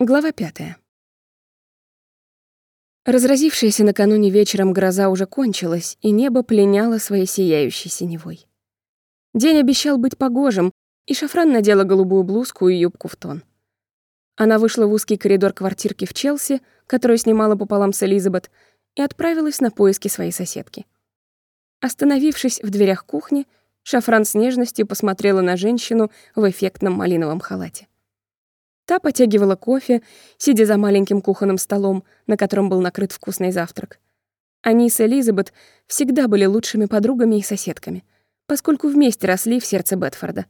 Глава пятая. Разразившаяся накануне вечером гроза уже кончилась, и небо пленяло своей сияющей синевой. День обещал быть погожим, и Шафран надела голубую блузку и юбку в тон. Она вышла в узкий коридор квартирки в Челси, которую снимала пополам с Элизабет, и отправилась на поиски своей соседки. Остановившись в дверях кухни, Шафран с нежностью посмотрела на женщину в эффектном малиновом халате. Та потягивала кофе, сидя за маленьким кухонным столом, на котором был накрыт вкусный завтрак. Они с Элизабет всегда были лучшими подругами и соседками, поскольку вместе росли в сердце Бетфорда.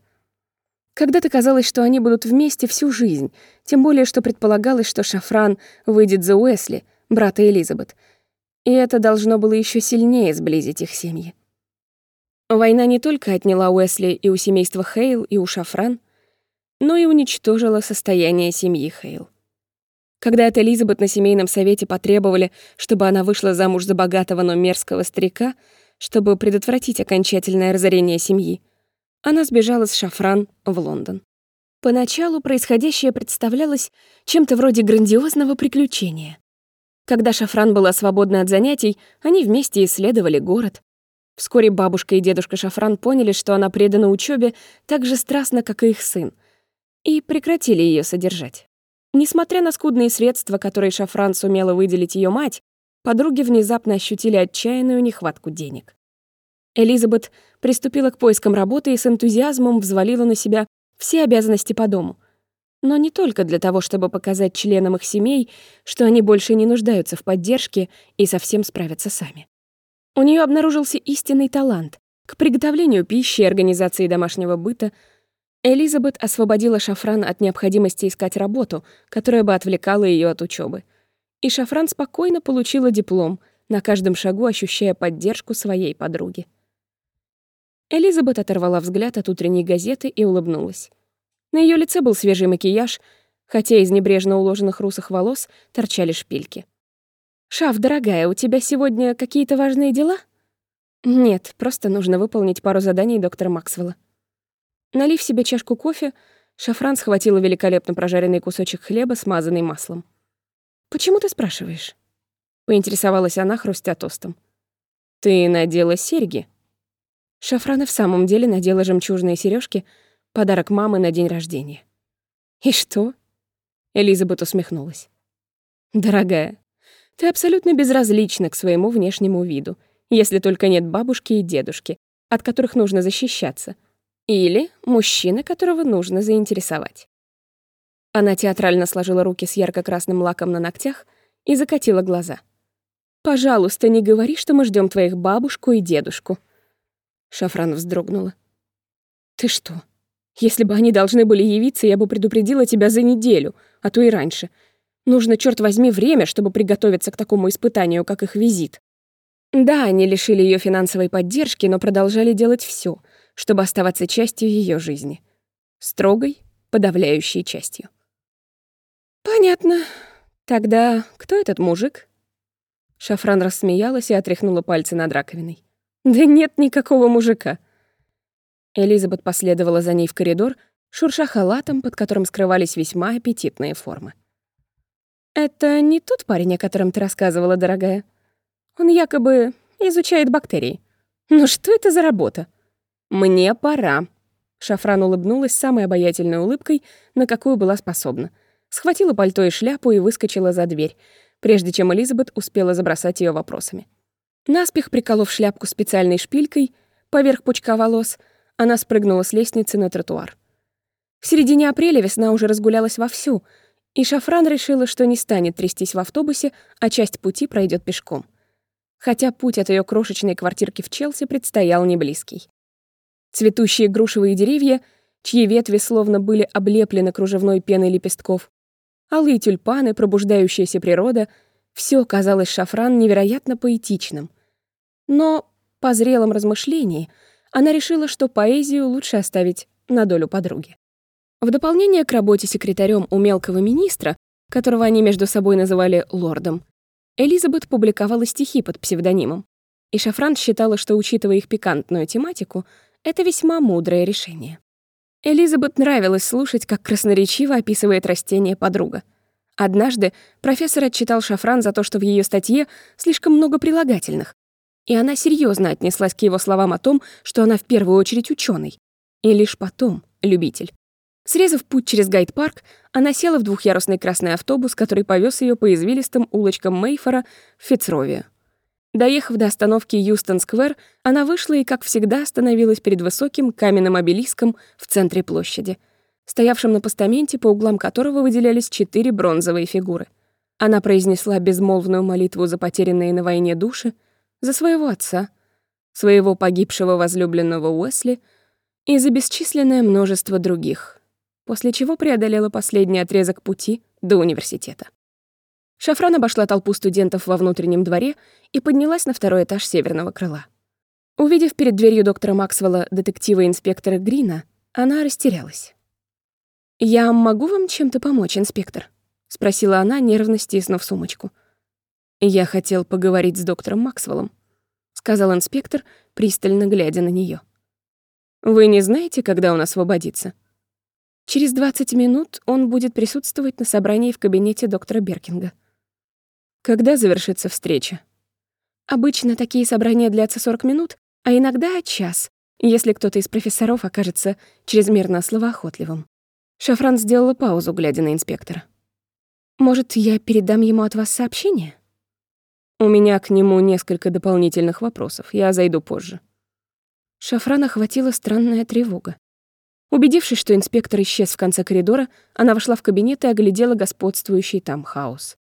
Когда-то казалось, что они будут вместе всю жизнь, тем более, что предполагалось, что Шафран выйдет за Уэсли, брата Элизабет, и это должно было еще сильнее сблизить их семьи. Война не только отняла Уэсли и у семейства Хейл, и у Шафран — но и уничтожила состояние семьи Хейл. Когда от Элизабет на семейном совете потребовали, чтобы она вышла замуж за богатого, но мерзкого старика, чтобы предотвратить окончательное разорение семьи, она сбежала с Шафран в Лондон. Поначалу происходящее представлялось чем-то вроде грандиозного приключения. Когда Шафран была свободна от занятий, они вместе исследовали город. Вскоре бабушка и дедушка Шафран поняли, что она предана учебе так же страстно, как и их сын — и прекратили ее содержать. Несмотря на скудные средства, которые Шафран сумела выделить ее мать, подруги внезапно ощутили отчаянную нехватку денег. Элизабет приступила к поискам работы и с энтузиазмом взвалила на себя все обязанности по дому. Но не только для того, чтобы показать членам их семей, что они больше не нуждаются в поддержке и совсем справятся сами. У нее обнаружился истинный талант к приготовлению пищи и организации домашнего быта — Элизабет освободила Шафран от необходимости искать работу, которая бы отвлекала ее от учебы. И Шафран спокойно получила диплом, на каждом шагу ощущая поддержку своей подруги. Элизабет оторвала взгляд от утренней газеты и улыбнулась. На ее лице был свежий макияж, хотя из небрежно уложенных русых волос торчали шпильки. «Шаф, дорогая, у тебя сегодня какие-то важные дела?» «Нет, просто нужно выполнить пару заданий доктора Максвелла». Налив себе чашку кофе, Шафран схватила великолепно прожаренный кусочек хлеба, смазанный маслом. «Почему ты спрашиваешь?» — поинтересовалась она, хрустя тостом. «Ты надела серьги?» Шафран и в самом деле надела жемчужные сережки, подарок мамы на день рождения. «И что?» — Элизабет усмехнулась. «Дорогая, ты абсолютно безразлична к своему внешнему виду, если только нет бабушки и дедушки, от которых нужно защищаться — или мужчина, которого нужно заинтересовать. Она театрально сложила руки с ярко-красным лаком на ногтях и закатила глаза. «Пожалуйста, не говори, что мы ждем твоих бабушку и дедушку». Шафран вздрогнула. «Ты что? Если бы они должны были явиться, я бы предупредила тебя за неделю, а то и раньше. Нужно, черт возьми, время, чтобы приготовиться к такому испытанию, как их визит». Да, они лишили ее финансовой поддержки, но продолжали делать все, чтобы оставаться частью ее жизни. Строгой, подавляющей частью. «Понятно. Тогда кто этот мужик?» Шафран рассмеялась и отряхнула пальцы над раковиной. «Да нет никакого мужика». Элизабет последовала за ней в коридор, шурша халатом, под которым скрывались весьма аппетитные формы. «Это не тот парень, о котором ты рассказывала, дорогая. Он якобы изучает бактерии. Ну что это за работа?» «Мне пора». Шафран улыбнулась самой обаятельной улыбкой, на какую была способна. Схватила пальто и шляпу и выскочила за дверь, прежде чем Элизабет успела забросать ее вопросами. Наспех приколов шляпку специальной шпилькой поверх пучка волос, она спрыгнула с лестницы на тротуар. В середине апреля весна уже разгулялась вовсю, и Шафран решила, что не станет трястись в автобусе, а часть пути пройдет пешком. Хотя путь от ее крошечной квартирки в Челси предстоял не близкий. Цветущие грушевые деревья, чьи ветви словно были облеплены кружевной пеной лепестков, алые тюльпаны, пробуждающаяся природа — все казалось Шафран невероятно поэтичным. Но по зрелом размышлении она решила, что поэзию лучше оставить на долю подруги. В дополнение к работе секретарем у мелкого министра, которого они между собой называли лордом, Элизабет публиковала стихи под псевдонимом. И Шафран считала, что, учитывая их пикантную тематику, это весьма мудрое решение. Элизабет нравилось слушать, как красноречиво описывает растение подруга. Однажды профессор отчитал Шафран за то, что в ее статье слишком много прилагательных, и она серьезно отнеслась к его словам о том, что она в первую очередь ученый, и лишь потом любитель. Срезав путь через гайд-парк, она села в двухъярусный красный автобус, который повез ее по извилистым улочкам Мейфора в Фицровию. Доехав до остановки Юстон-сквер, она вышла и, как всегда, остановилась перед высоким каменным обелиском в центре площади — стоявшем на постаменте, по углам которого выделялись четыре бронзовые фигуры. Она произнесла безмолвную молитву за потерянные на войне души, за своего отца, своего погибшего возлюбленного Уэсли и за бесчисленное множество других, после чего преодолела последний отрезок пути до университета. Шафран обошла толпу студентов во внутреннем дворе и поднялась на второй этаж северного крыла. Увидев перед дверью доктора Максвелла детектива-инспектора Грина, она растерялась. «Я могу вам чем-то помочь, инспектор?» — спросила она, нервно стиснув сумочку. «Я хотел поговорить с доктором Максвеллом», — сказал инспектор, пристально глядя на нее. «Вы не знаете, когда он освободится?» Через 20 минут он будет присутствовать на собрании в кабинете доктора Беркинга. Когда завершится встреча? Обычно такие собрания длятся 40 минут, а иногда час, если кто-то из профессоров окажется чрезмерно словоохотливым. Шафран сделала паузу, глядя на инспектора. «Может, я передам ему от вас сообщение?» «У меня к нему несколько дополнительных вопросов. Я зайду позже». Шафран охватила странная тревога. Убедившись, что инспектор исчез в конце коридора, она вошла в кабинет и оглядела господствующий там хаос.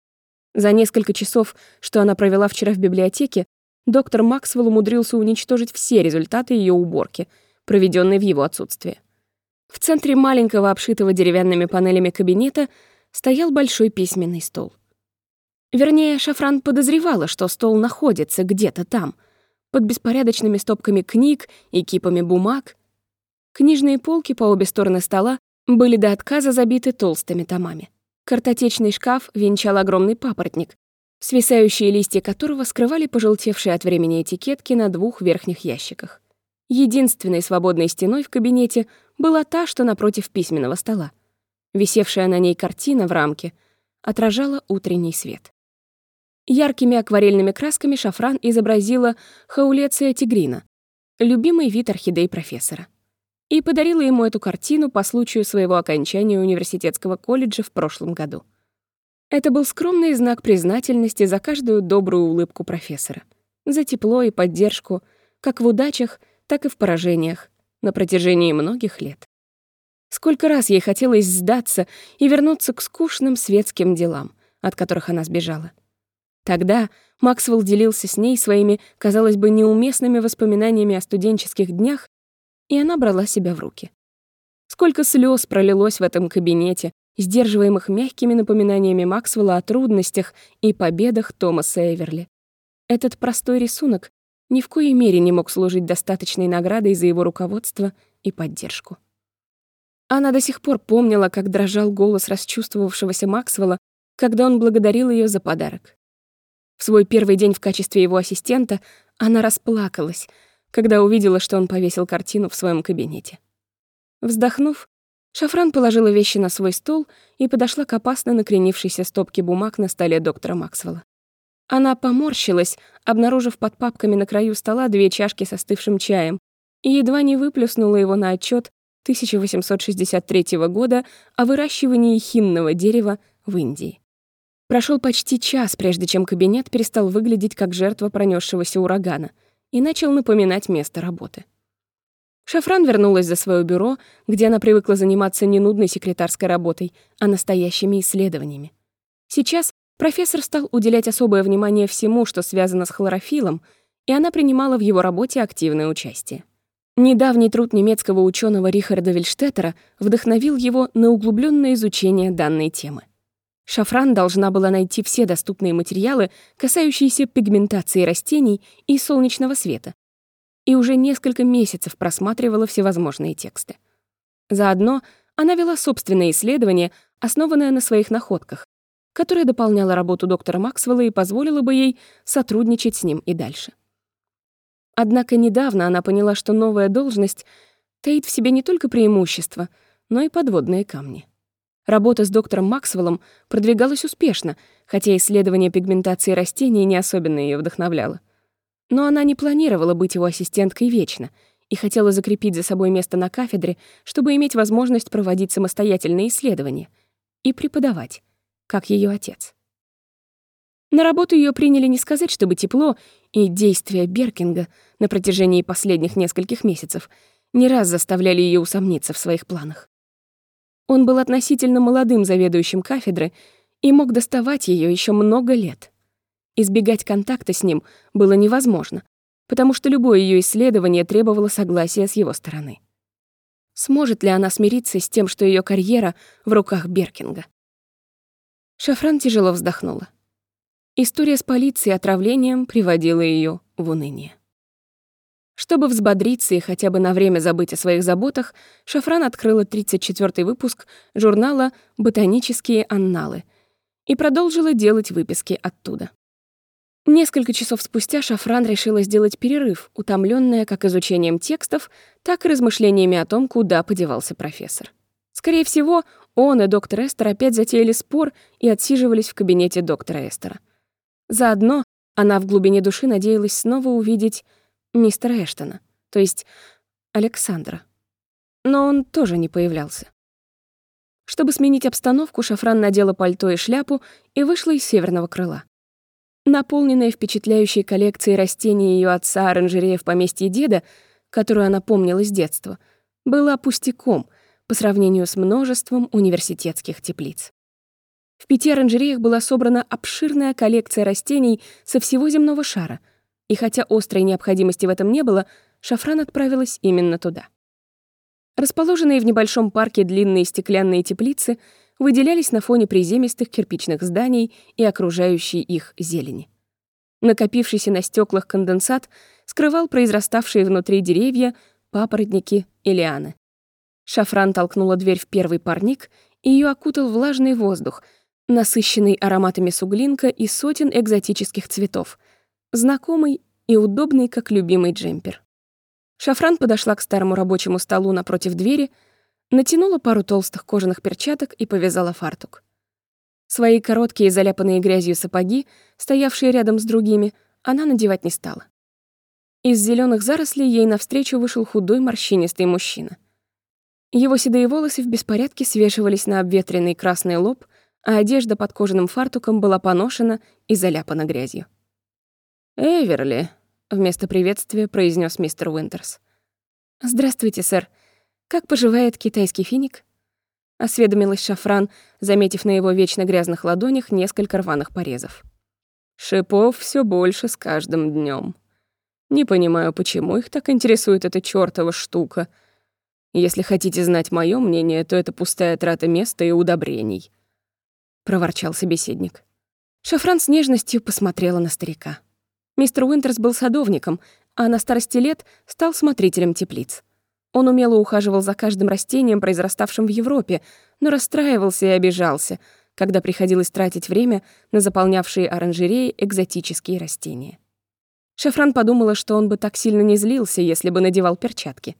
За несколько часов, что она провела вчера в библиотеке, доктор Максвелл умудрился уничтожить все результаты ее уборки, проведенной в его отсутствие. В центре маленького, обшитого деревянными панелями кабинета стоял большой письменный стол. Вернее, Шафран подозревала, что стол находится где-то там, под беспорядочными стопками книг и кипами бумаг. Книжные полки по обе стороны стола были до отказа забиты толстыми томами. Картотечный шкаф венчал огромный папоротник, свисающие листья которого скрывали пожелтевшие от времени этикетки на двух верхних ящиках. Единственной свободной стеной в кабинете была та, что напротив письменного стола. Висевшая на ней картина в рамке отражала утренний свет. Яркими акварельными красками шафран изобразила хаулеция тигрина, любимый вид орхидей профессора, и подарила ему эту картину по случаю своего окончания университетского колледжа в прошлом году. Это был скромный знак признательности за каждую добрую улыбку профессора, за тепло и поддержку, как в удачах — так и в поражениях на протяжении многих лет. Сколько раз ей хотелось сдаться и вернуться к скучным светским делам, от которых она сбежала. Тогда Максвелл делился с ней своими, казалось бы, неуместными воспоминаниями о студенческих днях, и она брала себя в руки. Сколько слез пролилось в этом кабинете, сдерживаемых мягкими напоминаниями Максвелла о трудностях и победах Томаса Эверли. Этот простой рисунок ни в коей мере не мог служить достаточной наградой за его руководство и поддержку. Она до сих пор помнила, как дрожал голос расчувствовавшегося Максвелла, когда он благодарил ее за подарок. В свой первый день в качестве его ассистента она расплакалась, когда увидела, что он повесил картину в своем кабинете. Вздохнув, Шафран положила вещи на свой стол и подошла к опасно накренившейся стопке бумаг на столе доктора Максвелла. Она поморщилась, обнаружив под папками на краю стола две чашки со остывшим чаем, и едва не выплюснула его на отчет 1863 года о выращивании хинного дерева в Индии. Прошел почти час, прежде чем кабинет перестал выглядеть как жертва пронесшегося урагана и начал напоминать место работы. Шафран вернулась за свое бюро, где она привыкла заниматься не нудной секретарской работой, а настоящими исследованиями. Сейчас Профессор стал уделять особое внимание всему, что связано с хлорофилом, и она принимала в его работе активное участие. Недавний труд немецкого ученого Рихарда Вильштеттера вдохновил его на углубленное изучение данной темы. Шафран должна была найти все доступные материалы, касающиеся пигментации растений и солнечного света, и уже несколько месяцев просматривала всевозможные тексты. Заодно она вела собственное исследование, основанное на своих находках, которая дополняла работу доктора Максвелла и позволила бы ей сотрудничать с ним и дальше. Однако недавно она поняла, что новая должность таит в себе не только преимущества, но и подводные камни. Работа с доктором Максвеллом продвигалась успешно, хотя исследование пигментации растений не особенно ее вдохновляло. Но она не планировала быть его ассистенткой вечно и хотела закрепить за собой место на кафедре, чтобы иметь возможность проводить самостоятельные исследования и преподавать, как ее отец. На работу ее приняли не сказать, чтобы тепло, и действия Беркинга на протяжении последних нескольких месяцев не раз заставляли ее усомниться в своих планах. Он был относительно молодым заведующим кафедры и мог доставать ее еще много лет. Избегать контакта с ним было невозможно, потому что любое ее исследование требовало согласия с его стороны. Сможет ли она смириться с тем, что ее карьера в руках Беркинга? Шафран тяжело вздохнула. История с полицией и отравлением приводила ее в уныние. Чтобы взбодриться и хотя бы на время забыть о своих заботах, Шафран открыла 34-й выпуск журнала «Ботанические анналы» и продолжила делать выписки оттуда. Несколько часов спустя Шафран решила сделать перерыв, утомленная как изучением текстов, так и размышлениями о том, куда подевался профессор. Скорее всего, он и доктор Эстер опять затеяли спор и отсиживались в кабинете доктора Эстера. Заодно она в глубине души надеялась снова увидеть мистера Эштона, то есть Александра. Но он тоже не появлялся. Чтобы сменить обстановку, Шафран надела пальто и шляпу и вышла из северного крыла. Наполненная впечатляющей коллекцией растений ее отца оранжерея в поместье деда, которую она помнила с детства, была пустяком по сравнению с множеством университетских теплиц. В пяти оранжереях была собрана обширная коллекция растений со всего земного шара, и хотя острой необходимости в этом не было, Шафран отправилась именно туда. Расположенные в небольшом парке длинные стеклянные теплицы выделялись на фоне приземистых кирпичных зданий и окружающей их зелени. Накопившийся на стеклах конденсат скрывал произраставшие внутри деревья, папоротники и лианы. Шафран толкнула дверь в первый парник, и ее окутал влажный воздух — насыщенный ароматами суглинка и сотен экзотических цветов, знакомый и удобный, как любимый джемпер. Шафран подошла к старому рабочему столу напротив двери, натянула пару толстых кожаных перчаток и повязала фартук. Свои короткие, заляпанные грязью сапоги, стоявшие рядом с другими, она надевать не стала. Из зеленых зарослей ей навстречу вышел худой морщинистый мужчина. Его седые волосы в беспорядке свешивались на обветренный красный лоб, а одежда под кожаным фартуком была поношена и заляпана грязью. «Эверли», — вместо приветствия произнес мистер Уинтерс. «Здравствуйте, сэр. Как поживает китайский финик?» — осведомилась Шафран, заметив на его вечно грязных ладонях несколько рваных порезов. «Шипов все больше с каждым днем. Не понимаю, почему их так интересует эта чёртова штука. Если хотите знать мое мнение, то это пустая трата места и удобрений проворчал собеседник. Шафран с нежностью посмотрела на старика. Мистер Уинтерс был садовником, а на старости лет стал смотрителем теплиц. Он умело ухаживал за каждым растением, произраставшим в Европе, но расстраивался и обижался, когда приходилось тратить время на заполнявшие оранжереи экзотические растения. Шафран подумала, что он бы так сильно не злился, если бы надевал перчатки.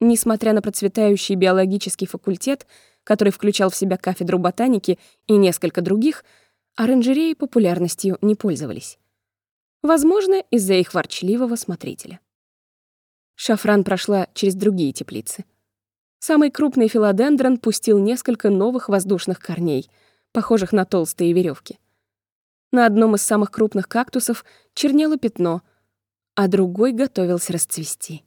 Несмотря на процветающий биологический факультет, который включал в себя кафедру ботаники и несколько других, оранжереи популярностью не пользовались. Возможно, из-за их ворчливого смотрителя. Шафран прошла через другие теплицы. Самый крупный филодендрон пустил несколько новых воздушных корней, похожих на толстые веревки. На одном из самых крупных кактусов чернело пятно, а другой готовился расцвести.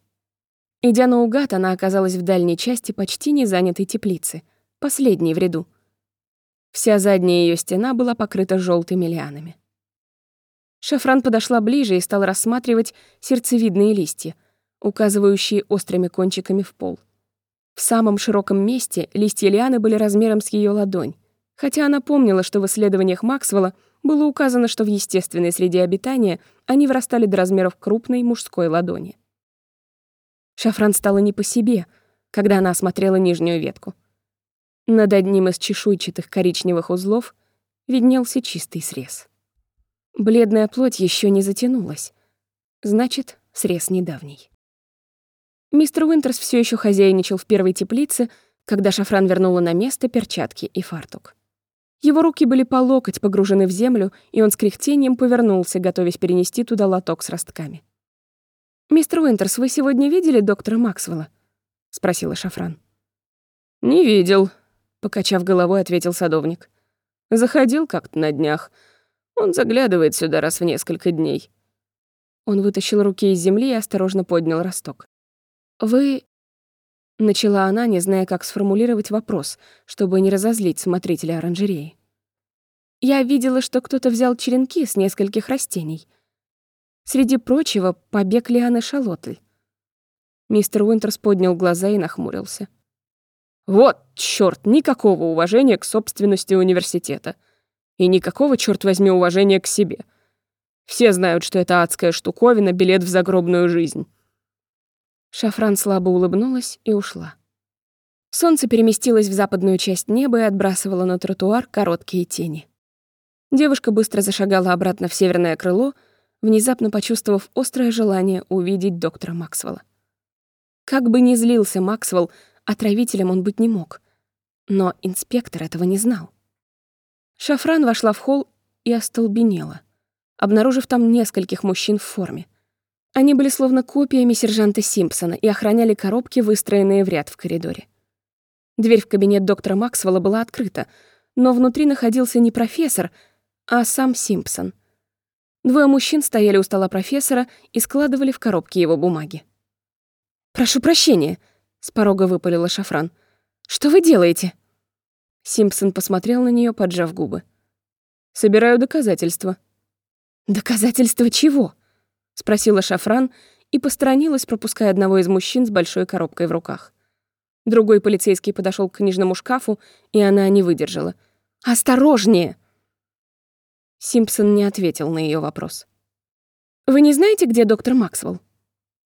Идя наугад, она оказалась в дальней части почти не занятой теплицы — последней в ряду. Вся задняя ее стена была покрыта желтыми лианами. Шафран подошла ближе и стала рассматривать сердцевидные листья, указывающие острыми кончиками в пол. В самом широком месте листья лианы были размером с ее ладонь, хотя она помнила, что в исследованиях Максвелла было указано, что в естественной среде обитания они вырастали до размеров крупной мужской ладони. Шафран стала не по себе, когда она осмотрела нижнюю ветку. Над одним из чешуйчатых коричневых узлов виднелся чистый срез. Бледная плоть еще не затянулась. Значит, срез недавний. Мистер Уинтерс все еще хозяйничал в первой теплице, когда Шафран вернула на место перчатки и фартук. Его руки были по локоть погружены в землю, и он с кряхтением повернулся, готовясь перенести туда лоток с ростками. «Мистер Уинтерс, вы сегодня видели доктора Максвелла?» — спросила Шафран. «Не видел», — покачав головой, ответил садовник. «Заходил как-то на днях. Он заглядывает сюда раз в несколько дней». Он вытащил руки из земли и осторожно поднял росток. «Вы...» — начала она, не зная, как сформулировать вопрос, чтобы не разозлить смотрителя оранжереи. «Я видела, что кто-то взял черенки с нескольких растений. Среди прочего, побег Лианы Шалотль». Мистер Уинтерс поднял глаза и нахмурился. «Вот, чёрт, никакого уважения к собственности университета. И никакого, чёрт возьми, уважения к себе. Все знают, что это адская штуковина — билет в загробную жизнь». Шафран слабо улыбнулась и ушла. Солнце переместилось в западную часть неба и отбрасывало на тротуар короткие тени. Девушка быстро зашагала обратно в северное крыло, внезапно почувствовав острое желание увидеть доктора Максвелла. Как бы ни злился Максвелл, отравителем он быть не мог. Но инспектор этого не знал. Шафран вошла в холл и остолбенела, обнаружив там нескольких мужчин в форме. Они были словно копиями сержанта Симпсона и охраняли коробки, выстроенные в ряд в коридоре. Дверь в кабинет доктора Максвелла была открыта, но внутри находился не профессор, а сам Симпсон. Двое мужчин стояли у стола профессора и складывали в коробки его бумаги. «Прошу прощения», — с порога выпалила Шафран. «Что вы делаете?» Симпсон посмотрел на нее, поджав губы. «Собираю доказательства». «Доказательства чего?» — спросила Шафран и посторонилась, пропуская одного из мужчин с большой коробкой в руках. Другой полицейский подошел к книжному шкафу, и она не выдержала. «Осторожнее!» Симпсон не ответил на ее вопрос. «Вы не знаете, где доктор Максвелл?»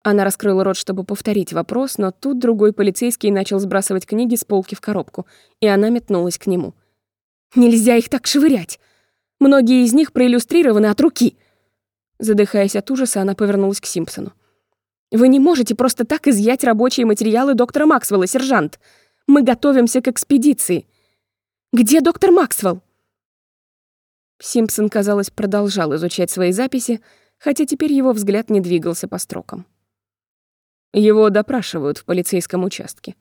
Она раскрыла рот, чтобы повторить вопрос, но тут другой полицейский начал сбрасывать книги с полки в коробку, и она метнулась к нему. «Нельзя их так швырять! Многие из них проиллюстрированы от руки!» Задыхаясь от ужаса, она повернулась к Симпсону. «Вы не можете просто так изъять рабочие материалы доктора Максвелла, сержант. Мы готовимся к экспедиции. Где доктор Максвелл?» Симпсон, казалось, продолжал изучать свои записи, хотя теперь его взгляд не двигался по строкам. Его допрашивают в полицейском участке.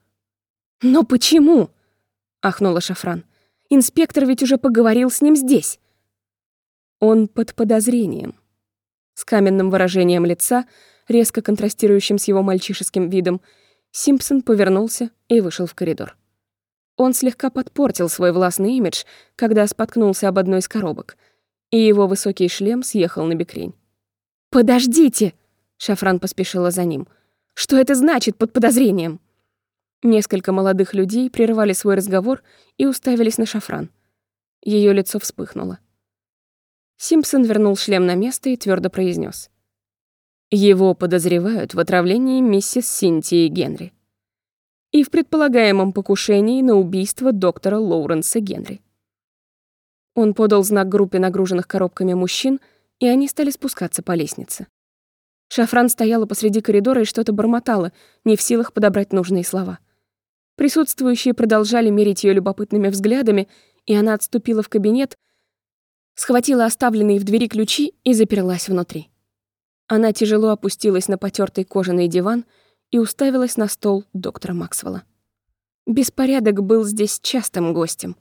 «Но почему?» — ахнула Шафран. «Инспектор ведь уже поговорил с ним здесь». «Он под подозрением», с каменным выражением лица, резко контрастирующим с его мальчишеским видом, Симпсон повернулся и вышел в коридор. Он слегка подпортил свой властный имидж, когда споткнулся об одной из коробок, и его высокий шлем съехал на бекрень. «Подождите!» — Шафран поспешила за ним. «Что это значит под подозрением?» Несколько молодых людей прервали свой разговор и уставились на Шафран. Ее лицо вспыхнуло. Симпсон вернул шлем на место и твердо произнес: Его подозревают в отравлении миссис Синтии Генри и в предполагаемом покушении на убийство доктора Лоуренса Генри. Он подал знак группе нагруженных коробками мужчин, и они стали спускаться по лестнице. Шафран стояла посреди коридора и что-то бормотала, не в силах подобрать нужные слова. Присутствующие продолжали мерить ее любопытными взглядами, и она отступила в кабинет, схватила оставленные в двери ключи и заперлась внутри. Она тяжело опустилась на потертый кожаный диван и уставилась на стол доктора Максвелла. Беспорядок был здесь частым гостем,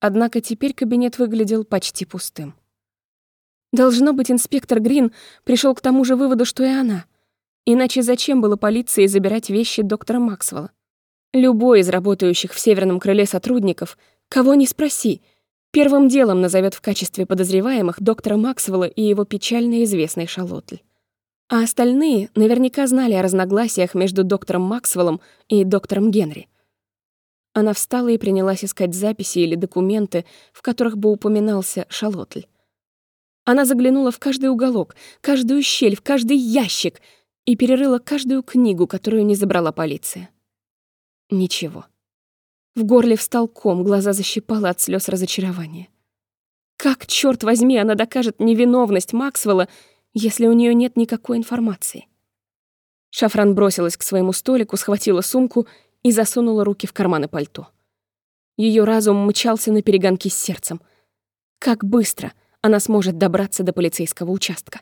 однако теперь кабинет выглядел почти пустым. Должно быть, инспектор Грин пришел к тому же выводу, что и она. Иначе зачем было полиции забирать вещи доктора Максвелла? Любой из работающих в северном крыле сотрудников, кого ни спроси — Первым делом назовет в качестве подозреваемых доктора Максвелла и его печально известный Шалотль. А остальные наверняка знали о разногласиях между доктором Максвеллом и доктором Генри. Она встала и принялась искать записи или документы, в которых бы упоминался Шалотль. Она заглянула в каждый уголок, каждую щель, в каждый ящик и перерыла каждую книгу, которую не забрала полиция. Ничего. В горле встал ком, глаза защипало от слез разочарования. Как, черт возьми, она докажет невиновность Максвелла, если у нее нет никакой информации? Шафран бросилась к своему столику, схватила сумку и засунула руки в карманы пальто. Ее разум мчался на перегонки с сердцем. Как быстро она сможет добраться до полицейского участка?